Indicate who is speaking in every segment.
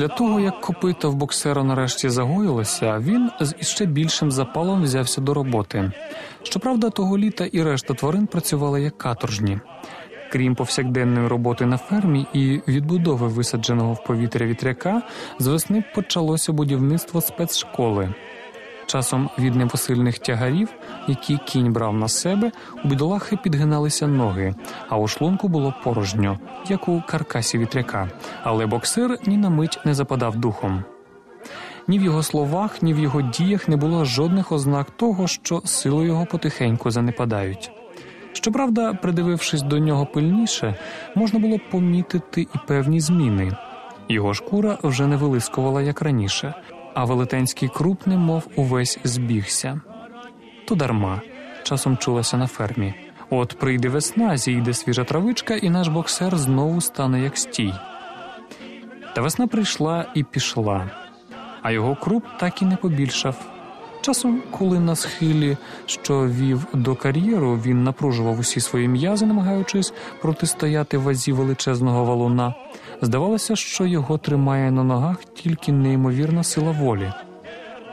Speaker 1: Після того, як копита в боксера нарешті загоїлося, він з іще більшим запалом взявся до роботи. Щоправда, того літа і решта тварин працювали як каторжні. Крім повсякденної роботи на фермі і відбудови висадженого в повітря вітряка, з весни почалося будівництво спецшколи. Часом від непосильних тягарів, які кінь брав на себе, у бідолахи підгиналися ноги, а у шлунку було порожньо, як у каркасі вітряка. Але боксер ні на мить не западав духом. Ні в його словах, ні в його діях не було жодних ознак того, що сили його потихеньку занепадають. Щоправда, придивившись до нього пильніше, можна було помітити і певні зміни. Його шкура вже не вилискувала як раніше, а велетенський круп немов увесь збігся. То дарма часом чулася на фермі. От прийде весна, зійде свіжа травичка, і наш боксер знову стане як стій. Та весна прийшла і пішла, а його круп так і не побільшав. Часом, коли на схилі, що вів до кар'єру, він напружував усі свої м'язи, намагаючись протистояти вазі величезного валуна, здавалося, що його тримає на ногах тільки неймовірна сила волі.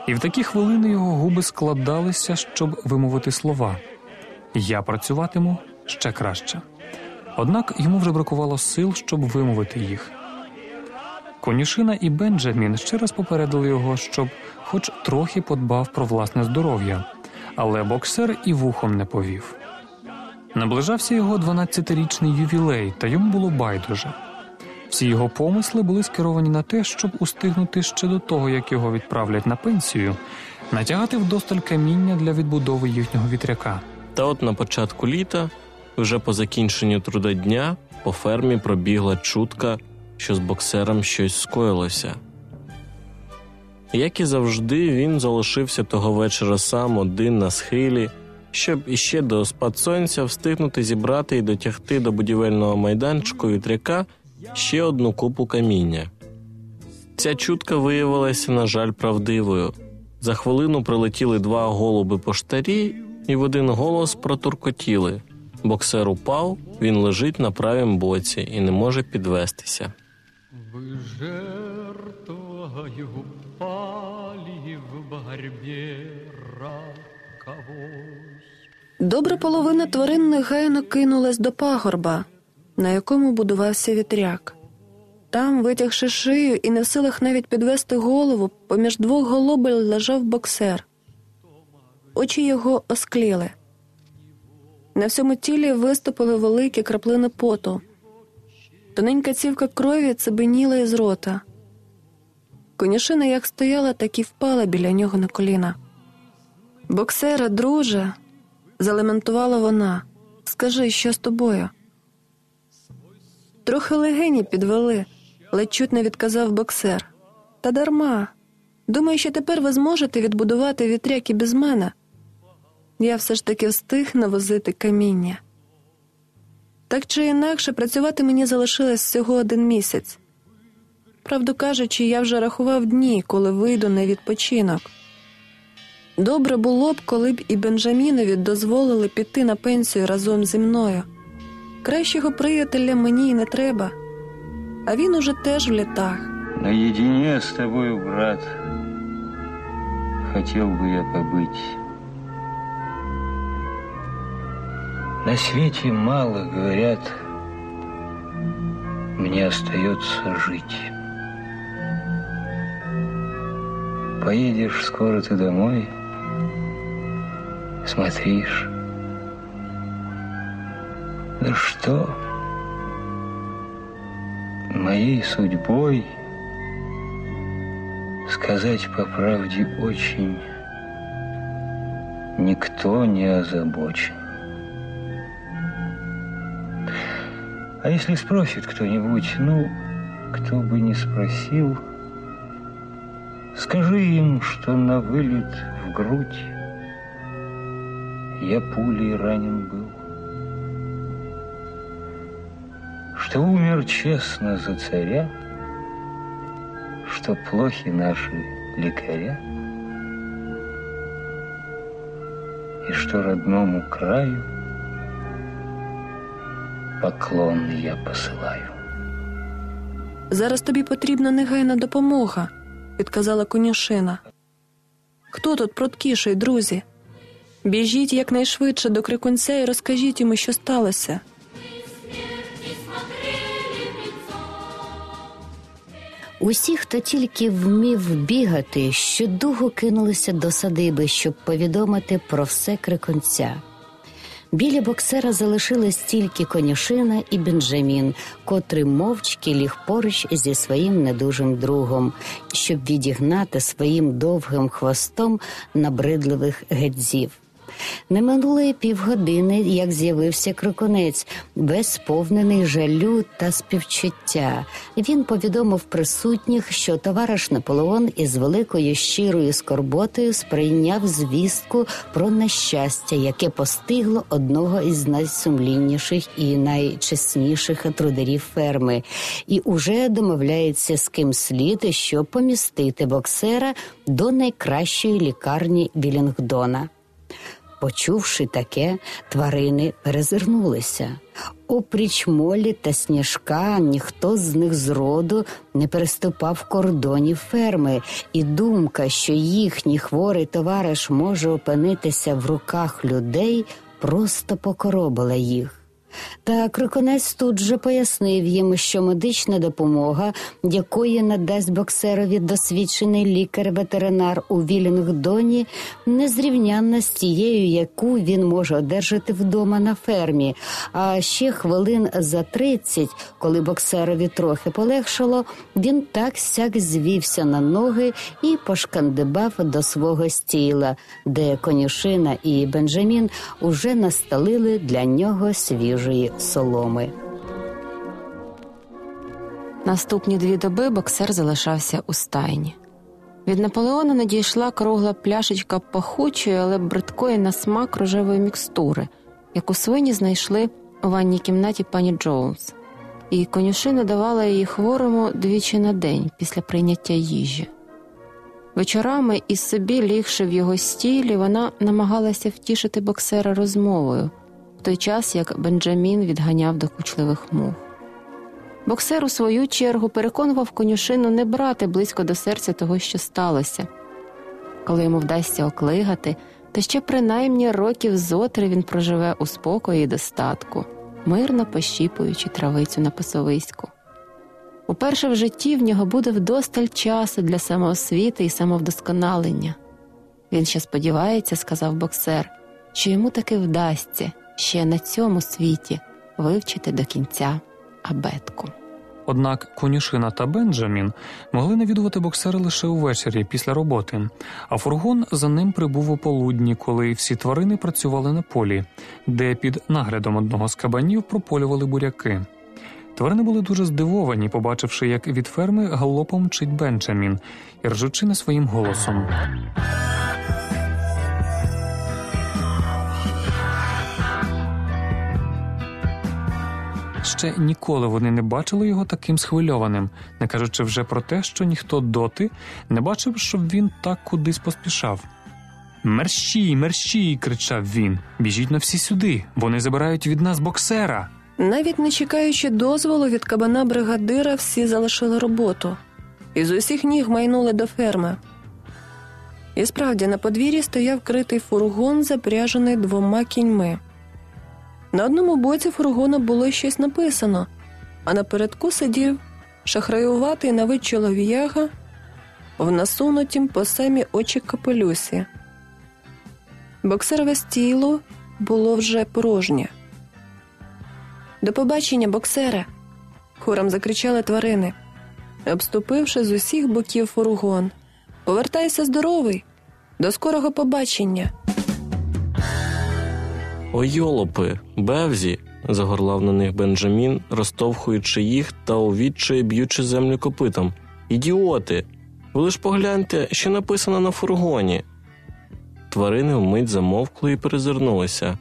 Speaker 1: І в такі хвилини його губи складалися, щоб вимовити слова Я працюватиму ще краще. Однак йому вже бракувало сил, щоб вимовити їх. Конюшина і Бенджамін ще раз попередили його, щоб хоч трохи подбав про власне здоров'я, але боксер і вухом не повів. Наближався його 12-річний ювілей, та йому було байдуже. Всі його помисли були скеровані на те, щоб устигнути ще до того, як його відправлять на пенсію, натягати вдосталь каміння для відбудови їхнього вітряка.
Speaker 2: Та от на початку літа, вже по закінченню труда дня, по фермі пробігла чутка, що з боксером щось скоїлося. Як і завжди, він залишився того вечора сам один на схилі, щоб іще до спад сонця встигнути зібрати і дотягти до будівельного майданчику вітряка ще одну купу каміння. Ця чутка виявилася, на жаль, правдивою. За хвилину прилетіли два голуби поштарі і в один голос протуркотіли. Боксер упав, він лежить на правім боці і не може підвестися.
Speaker 3: Вы жертвою пали в борьбе роковой.
Speaker 4: Добра половина тварин негайно кинулась до пагорба, на якому будувався вітряк. Там, витягши шию і не в силах навіть підвести голову, поміж двох голубель лежав боксер. Очі його оскліли. На всьому тілі виступили великі краплини поту. Тоненька цівка крові цебеніла із рота. Конюшина як стояла, так і впала біля нього на коліна. Боксера, друже, залементувала вона. Скажи, що з тобою? Трохи легені підвели, ледь чуть не відказав боксер. Та дарма. Думаю, що тепер ви зможете відбудувати вітряк і без мене. Я все ж таки встиг навозити каміння. Так чи інакше, працювати мені залишилось всього один місяць. Правду кажучи, я вже рахував дні, коли вийду на відпочинок. Добре було б, коли б і Бенджамінові дозволили піти на пенсію разом зі мною. Кращого приятеля мені й не треба, а він уже теж в літах.
Speaker 5: Наедине с тобою, брат, хотел бы я побыть. На свете мало, говорят, мне остается жить. Поедешь скоро ты домой, смотришь. да что? Моей судьбой, сказать по правде, очень никто не озабочен. А если спросит кто-нибудь, ну, кто бы не спросил, скажи им, что на вылет в грудь я пулей ранен был, что умер честно за царя, что плохи наши лекаря, и что родному краю поклон я посылаю.
Speaker 4: Зараз тобі потрібна негайна допомога, підказала конюшина. Хто тут пруткіший, друзі? Біжіть якнайшвидше до крикунця і розкажіть йому, що сталося.
Speaker 6: Усі, хто тільки вмів бігати, щодугу кинулися до садиби, щоб повідомити про все крикунця. Біля боксера залишились тільки конюшина і Бенджамін, котрий мовчки ліг поруч зі своїм недужим другом, щоб відігнати своїм довгим хвостом набридливих гедзів. Не минуло й півгодини, як з'явився кроконець, весь сповнений жалю та співчуття. Він повідомив присутніх, що товариш Наполеон із великою щирою скорботою сприйняв звістку про нещастя, яке постигло одного із найсумлінніших і найчесніших трудерів ферми, і уже домовляється з ким слід, щоб помістити боксера до найкращої лікарні Вілінгдона. Почувши таке, тварини перезирнулися. Опріч молі та сніжка ніхто з них зроду не переступав кордонів ферми, і думка, що їхній хворий товариш може опинитися в руках людей, просто покоробила їх. Та криконець тут же пояснив їм, що медична допомога, якої надасть боксерові досвідчений лікар-ветеринар у Вілінгдоні, незрівнянна з тією, яку він може одержати вдома на фермі. А ще хвилин за 30, коли боксерові трохи полегшало, він так сяк звівся на ноги і пошкандибав до свого стіла, де конюшина і Бенджамін уже настелили для нього свіжої соломи.
Speaker 7: Наступні дві доби боксер залишався у стайні. Від Наполеона надійшла кругла пляшечка пахучої, але бридкої на смак рожевої мікстури, яку свині знайшли у ванній кімнаті пані Джоунс, і конюшина давала її хворому двічі на день після прийняття їжі. Вечорами із собі лігши в його стілі, вона намагалася втішити боксера розмовою, в той час як Бенджамін відганяв докучливих мух. Боксер, у свою чергу, переконував конюшину не брати близько до серця того, що сталося. Коли йому вдасться оклигати, то ще принаймні років зотри він проживе у спокої і достатку, мирно пощіпуючи травицю на пасовиську. Уперше в житті в нього буде вдосталь часу для самоосвіти і самовдосконалення. Він ще сподівається, сказав боксер, що йому таки вдасться ще на цьому світі вивчити до кінця абетку.
Speaker 1: Однак конюшина та Бенджамін могли навідувати боксера лише увечері після роботи, а фургон за ним прибув у полудні, коли всі тварини працювали на полі, де під наглядом одного з кабанів прополювали буряки. Тварини були дуже здивовані, побачивши, як від ферми галопом мчить Бенджамін ржучи не своїм голосом. Ще ніколи вони не бачили його таким схвильованим, не кажучи вже про те, що ніхто доти не бачив, щоб він так кудись поспішав. Мерщій, мерщій, кричав він. Біжіть на всі сюди, вони забирають від нас боксера.
Speaker 4: Навіть не чекаючи дозволу від кабана бригадира, всі залишили роботу і з усіх ніг майнули до ферми. І справді на подвір'ї стояв критий фургон, запряжений двома кіньми. На одному боці фургона було щось написано, а напередку сидів шахраюватий на вид чолов'яга в насунутім по самі очі капелюсі. Боксерове стіло було вже порожнє. До побачення, боксере. хором закричали тварини, обступивши з усіх боків фургон. Повертайся здоровий, до скорого побачення.
Speaker 2: Ой, йолопи, Бевзі, загорлав на них Бенджамін, розтовхуючи їх та у відчаї б'ючи землю копитом. Ідіоти! Ви лиш погляньте, що написано на фургоні. Тварини вмить замовкли і перезирнулися.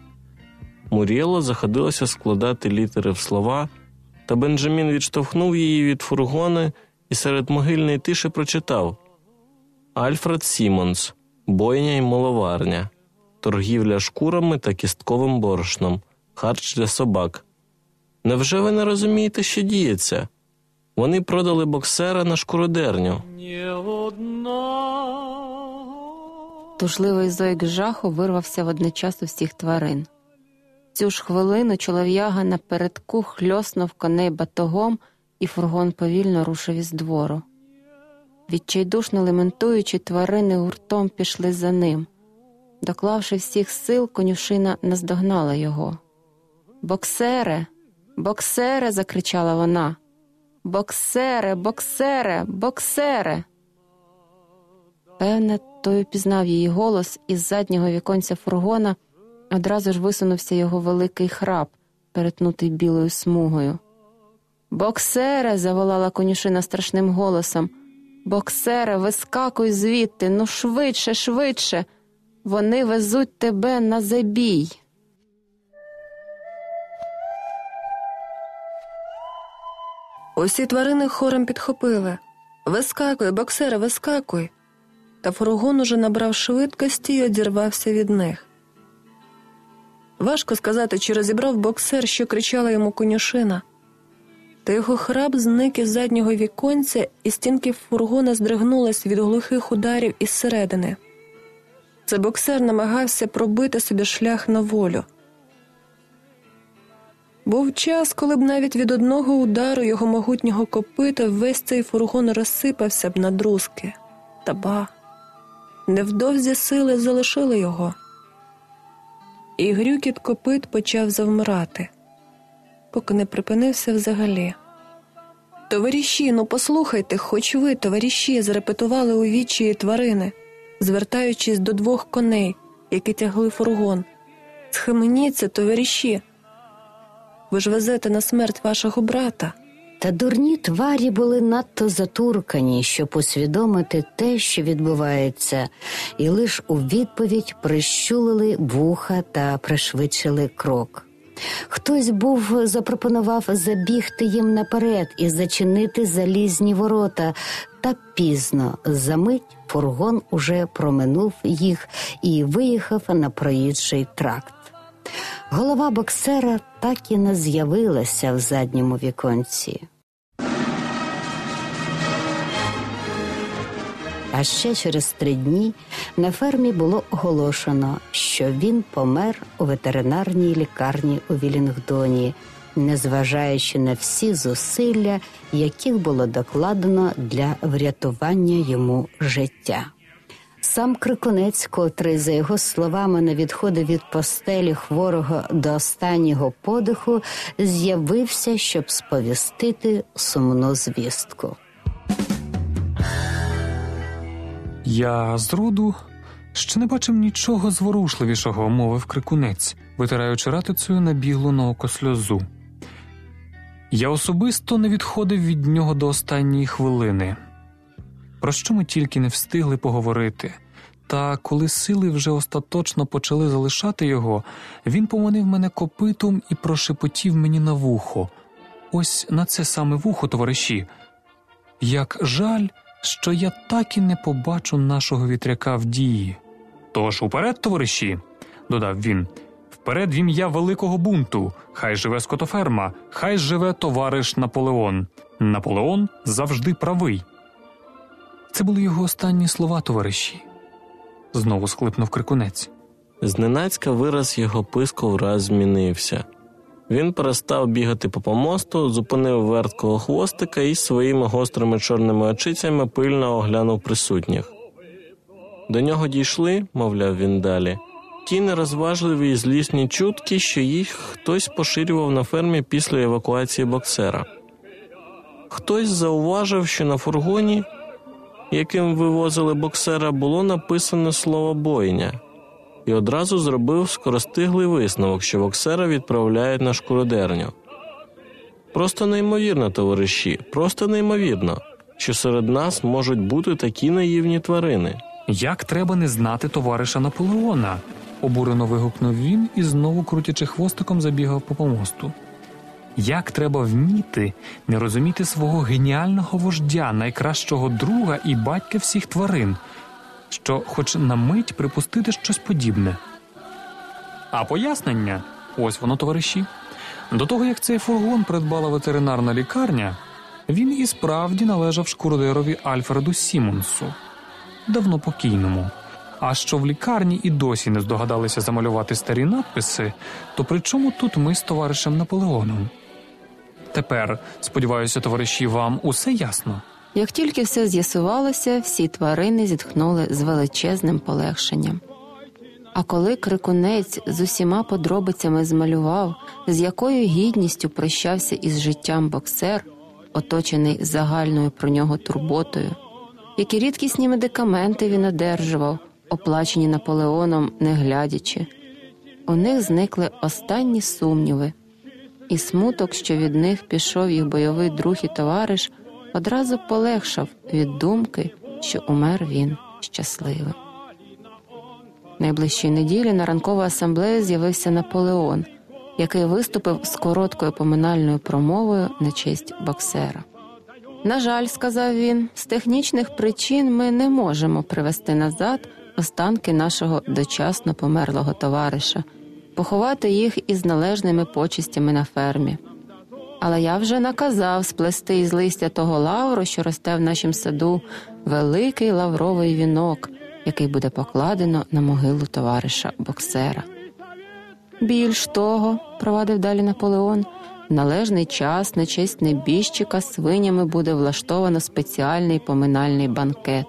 Speaker 2: Муріело заходилося складати літери в слова, та Бенджамін відштовхнув її від фургони і серед могильної тиші прочитав Альфред Сімонс, бойня й моловарня, торгівля шкурами та кістковим борошном, харч для собак. Невже ви не розумієте, що діється? Вони продали боксера на шкуродерню.
Speaker 7: Тужливий зойк жаху вирвався водночас у всіх тварин. Цю ж хвилину чолов'яга напередку хльоснув коней батогом, і фургон повільно рушив із двору. Відчайдушно лементуючи, тварини гуртом пішли за ним. Доклавши всіх сил, конюшина наздогнала його. Боксере, боксере. закричала вона. Боксере, боксере, боксере. Певне, той упізнав її голос із заднього віконця фургона одразу ж висунувся його великий храп, перетнутий білою смугою. Боксере. заволала конюшина страшним голосом. Боксере, вискакуй звідти, ну швидше, швидше. Вони везуть тебе на забій.
Speaker 4: Усі тварини хором підхопили. Вискакуй, боксере, вискакуй. Та фургон уже набрав швидкості і одірвався від них. Важко сказати, чи розібрав боксер, що кричала йому конюшина. Та його храп зник із заднього віконця, і стінки фургона здригнулись від глухих ударів із середини. Це боксер намагався пробити собі шлях на волю. Був час, коли б навіть від одного удару його могутнього копита весь цей фургон розсипався б на друзки. Та ба, невдовзі сили залишили його. І грюкіт копит почав завмирати, поки не припинився взагалі. Товариші, ну послухайте, хоч ви, товариші, зарепетували у вічії тварини, звертаючись до двох коней, які тягли фургон. Схаменіться, товариші. Ви ж везете на смерть вашого брата.
Speaker 6: Та дурні тварі були надто затуркані, щоб усвідомити те, що відбувається, і лиш у відповідь прищулили вуха та пришвидшили крок. Хтось був запропонував забігти їм наперед і зачинити залізні ворота, та пізно за мить фургон уже проминув їх і виїхав на проїжджий тракт. Голова боксера так і не з'явилася в задньому віконці. А ще через три дні на фермі було оголошено, що він помер у ветеринарній лікарні у Вілінгдоні, незважаючи на всі зусилля, яких було докладено для врятування йому життя. Сам крикунець, котрий, за його словами, не відходив від постелі хворого до останнього подиху, з'явився, щоб сповістити сумну звістку.
Speaker 1: Я зроду ще не бачив нічого зворушливішого, мовив крикунець, витираючи ратицею набіглу на око сльозу. Я особисто не відходив від нього до останньої хвилини. Про що ми тільки не встигли поговорити. Та коли сили вже остаточно почали залишати його, він поманив мене копитом і прошепотів мені на вухо. Ось на це саме вухо, товариші. Як жаль, що я так і не побачу нашого вітряка в дії. Тож уперед, товариші, додав він. Вперед в ім'я великого бунту. Хай живе скотоферма, хай живе товариш Наполеон. Наполеон завжди правий. Це були його останні слова, товариші. Знову склипнув крикунець.
Speaker 2: Зненацька вираз його писку враз змінився. Він перестав бігати по помосту, зупинив верткого хвостика і своїми гострими чорними очицями пильно оглянув присутніх. До нього дійшли, мовляв він далі, ті нерозважливі і злісні чутки, що їх хтось поширював на фермі після евакуації боксера. Хтось зауважив, що на фургоні, яким вивозили боксера, було написано слово бойня і одразу зробив скоростиглий висновок, що боксера відправляють на шкуродерню. Просто неймовірно, товариші, просто неймовірно, що серед нас можуть бути такі наївні тварини.
Speaker 1: Як треба не знати товариша Наполеона? обурено вигукнув він і знову крутячи хвостиком забігав по помосту. Як треба вміти не розуміти свого геніального вождя, найкращого друга і батька всіх тварин, що хоч на мить припустити щось подібне. А пояснення ось воно, товариші. До того як цей фургон придбала ветеринарна лікарня, Він і справді належав шкуродерові Альфреду Сімонсу, давно покійному. А що в лікарні і досі не здогадалися замалювати старі надписи, то при чому тут ми з товаришем Наполеоном? Тепер, сподіваюся, товариші, вам усе ясно.
Speaker 7: Як тільки все з'ясувалося, всі тварини зітхнули з величезним полегшенням. А коли крикунець з усіма подробицями змалював, з якою гідністю прощався із життям боксер, оточений загальною про нього турботою, які рідкісні медикаменти він одержував, оплачені Наполеоном не глядячи, у них зникли останні сумніви, і смуток, що від них пішов їх бойовий друг і товариш, одразу полегшав від думки, що умер він щасливим. Найближчої неділі на ранкову асамблею з'явився Наполеон, який виступив з короткою поминальною промовою на честь боксера. На жаль, сказав він, з технічних причин ми не можемо привести назад останки нашого дочасно померлого товариша, поховати їх із належними почистями на фермі. Але я вже наказав сплести із листя того лавру, що росте в нашім саду, великий лавровий вінок, який буде покладено на могилу товариша боксера. Більш того, провадив далі Наполеон, в належний час на честь небіжчика свинями буде влаштовано спеціальний поминальний банкет.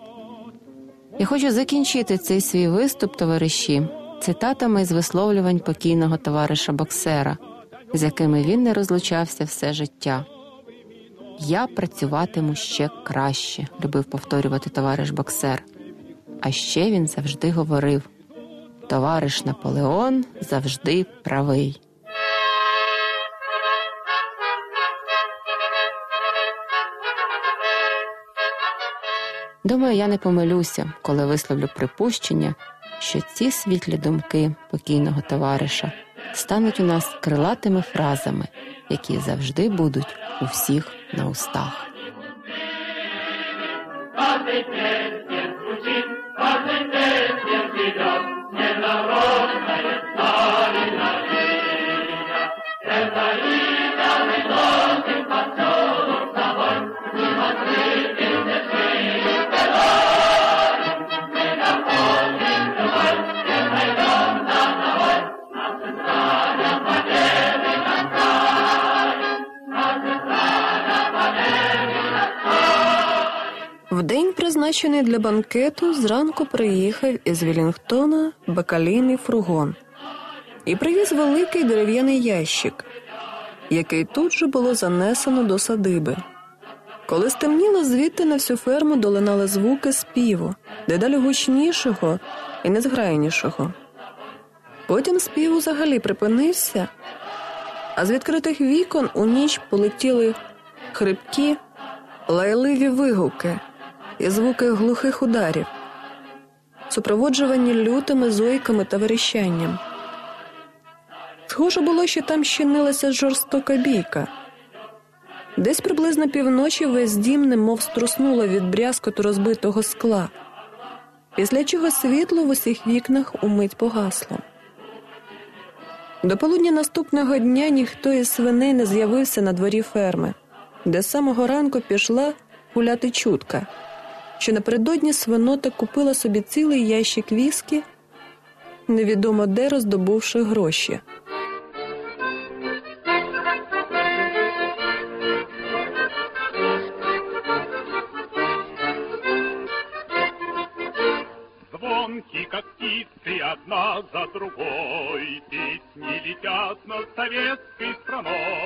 Speaker 7: Я хочу закінчити цей свій виступ, товариші, цитатами з висловлювань покійного товариша боксера, з якими він не розлучався все життя. Я працюватиму ще краще, любив повторювати товариш боксер. А ще він завжди говорив: товариш Наполеон завжди правий. Думаю, я не помилюся, коли висловлю припущення, що ці світлі думки покійного товариша стануть у нас крилатими фразами, які завжди будуть у всіх на устах.
Speaker 4: Призначений для банкету, зранку приїхав із Вілінгтона бакалійний фургон і привіз великий дерев'яний ящик, який тут же було занесено до садиби. Коли стемніло, звідти на всю ферму долинали звуки співу, дедалі гучнішого і незграйнішого. Потім спів взагалі припинився, а з відкритих вікон у ніч полетіли хрипкі, лайливі вигуки і звуки глухих ударів, супроводжувані лютими зойками та верещанням. Схоже було, що там щинилася жорстока бійка. Десь приблизно півночі весь дім немов струснуло від брязкоту розбитого скла, після чого світло в усіх вікнах умить погасло. До полудня наступного дня ніхто із свиней не з'явився на дворі ферми, де з самого ранку пішла гуляти чутка, що напередодні свинота купила собі цілий ящик віскі, невідомо де роздобувши гроші.
Speaker 8: Звонки, как птицы, одна за другой, Песни летят над советской страной.